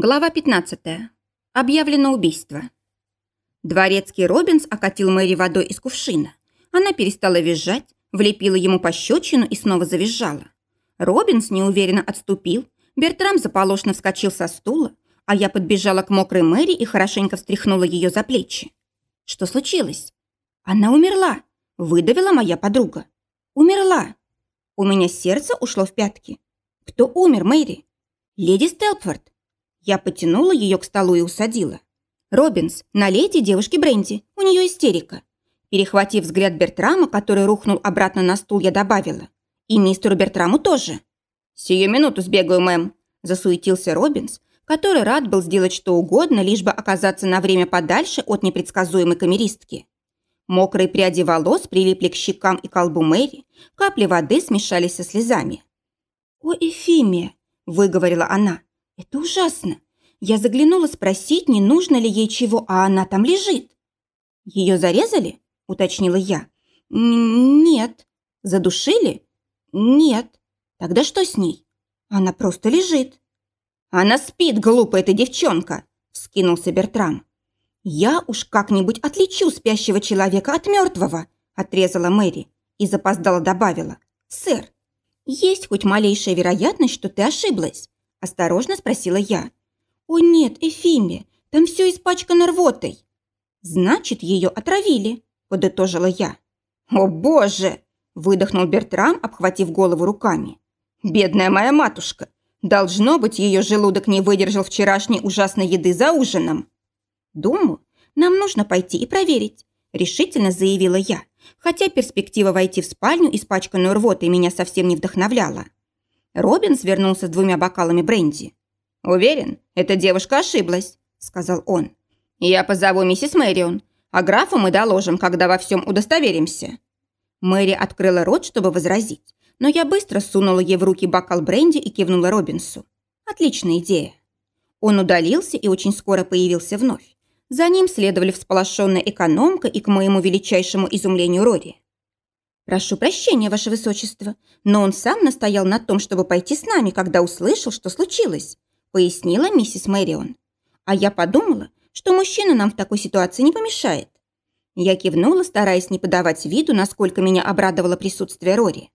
Глава 15. Объявлено убийство. Дворецкий Робинс окатил Мэри водой из кувшина. Она перестала визжать, влепила ему пощечину и снова завизжала. Робинс неуверенно отступил, Бертрам заполошно вскочил со стула, а я подбежала к мокрой Мэри и хорошенько встряхнула ее за плечи. Что случилось? Она умерла, выдавила моя подруга. Умерла. У меня сердце ушло в пятки. Кто умер, Мэри? Леди Стелпфорд. Я потянула ее к столу и усадила. «Робинс, налейте девушке бренди, у нее истерика». Перехватив взгляд Бертрама, который рухнул обратно на стул, я добавила. «И мистеру Бертраму тоже». «Сию минуту сбегаю, мэм», – засуетился Робинс, который рад был сделать что угодно, лишь бы оказаться на время подальше от непредсказуемой камеристки. Мокрые пряди волос прилипли к щекам и колбу Мэри, капли воды смешались со слезами. «О, Эфимия!» – выговорила она. Это ужасно. Я заглянула спросить, не нужно ли ей чего, а она там лежит. Ее зарезали? Уточнила я. Нет. Задушили? Нет. Тогда что с ней? Она просто лежит. Она спит, глупая эта девчонка, вскинулся Бертрам. Я уж как-нибудь отличу спящего человека от мертвого, отрезала Мэри и запоздала добавила. Сэр, есть хоть малейшая вероятность, что ты ошиблась. Осторожно спросила я. «О нет, Эфиме, там все испачкано рвотой». «Значит, ее отравили», – подытожила я. «О боже!» – выдохнул Бертрам, обхватив голову руками. «Бедная моя матушка! Должно быть, ее желудок не выдержал вчерашней ужасной еды за ужином». «Думаю, нам нужно пойти и проверить», – решительно заявила я, хотя перспектива войти в спальню, испачканную рвотой, меня совсем не вдохновляла. Робин свернулся с двумя бокалами бренди. «Уверен, эта девушка ошиблась», — сказал он. «Я позову миссис Мэрион, а графу мы доложим, когда во всем удостоверимся». Мэри открыла рот, чтобы возразить, но я быстро сунула ей в руки бокал бренди и кивнула Робинсу. «Отличная идея». Он удалился и очень скоро появился вновь. За ним следовали всполошенная экономка и, к моему величайшему изумлению, Рори. «Прошу прощения, ваше высочество, но он сам настоял на том, чтобы пойти с нами, когда услышал, что случилось», пояснила миссис Мэрион. «А я подумала, что мужчина нам в такой ситуации не помешает». Я кивнула, стараясь не подавать виду, насколько меня обрадовало присутствие Рори.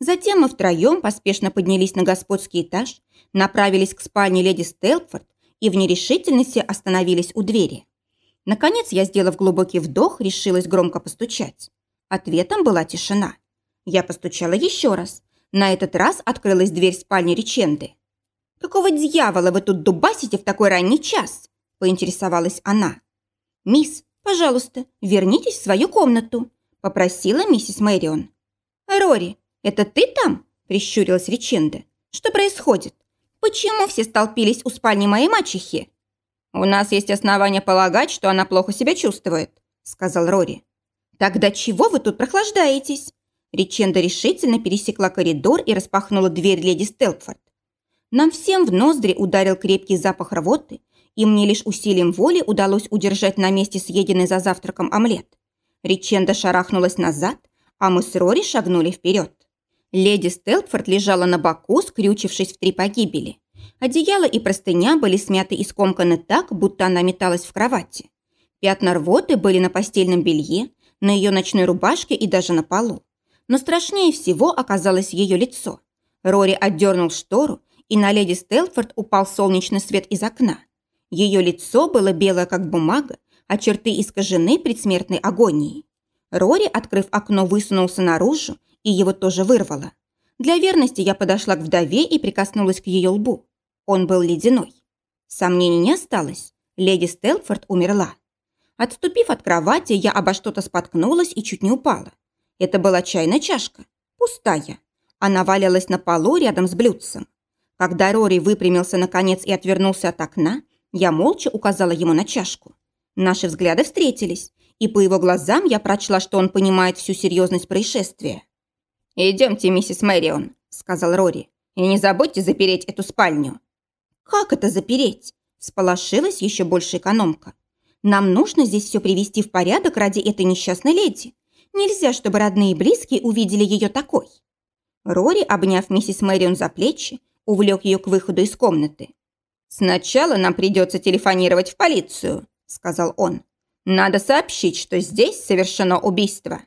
Затем мы втроем поспешно поднялись на господский этаж, направились к спальне леди Стелфорд и в нерешительности остановились у двери. Наконец я, сделав глубокий вдох, решилась громко постучать. Ответом была тишина. Я постучала еще раз. На этот раз открылась дверь спальни Риченды. «Какого дьявола вы тут дубасите в такой ранний час?» – поинтересовалась она. «Мисс, пожалуйста, вернитесь в свою комнату», – попросила миссис Мэрион. «Рори, это ты там?» – прищурилась Риченда. «Что происходит? Почему все столпились у спальни моей мачехи?» «У нас есть основания полагать, что она плохо себя чувствует», – сказал Рори. «Тогда чего вы тут прохлаждаетесь?» Риченда решительно пересекла коридор и распахнула дверь леди Стелпфорд. Нам всем в ноздри ударил крепкий запах рвоты, и мне лишь усилием воли удалось удержать на месте съеденный за завтраком омлет. Риченда шарахнулась назад, а мы с Рори шагнули вперед. Леди Стелпфорд лежала на боку, скрючившись в три погибели. Одеяло и простыня были смяты и скомканы так, будто она металась в кровати. Пятна рвоты были на постельном белье, на ее ночной рубашке и даже на полу. Но страшнее всего оказалось ее лицо. Рори отдернул штору, и на леди Стелфорд упал солнечный свет из окна. Ее лицо было белое, как бумага, а черты искажены предсмертной агонией. Рори, открыв окно, высунулся наружу, и его тоже вырвало. Для верности я подошла к вдове и прикоснулась к ее лбу. Он был ледяной. Сомнений не осталось. Леди Стелфорд умерла. Отступив от кровати, я обо что-то споткнулась и чуть не упала. Это была чайная чашка. Пустая. Она валялась на полу рядом с блюдцем. Когда Рори выпрямился наконец и отвернулся от окна, я молча указала ему на чашку. Наши взгляды встретились, и по его глазам я прочла, что он понимает всю серьезность происшествия. «Идемте, миссис Мэрион», — сказал Рори, «и не забудьте запереть эту спальню». «Как это запереть?» – сполошилась еще больше экономка. Нам нужно здесь все привести в порядок ради этой несчастной леди. Нельзя, чтобы родные и близкие увидели ее такой». Рори, обняв миссис Мэрион за плечи, увлек ее к выходу из комнаты. «Сначала нам придется телефонировать в полицию», – сказал он. «Надо сообщить, что здесь совершено убийство».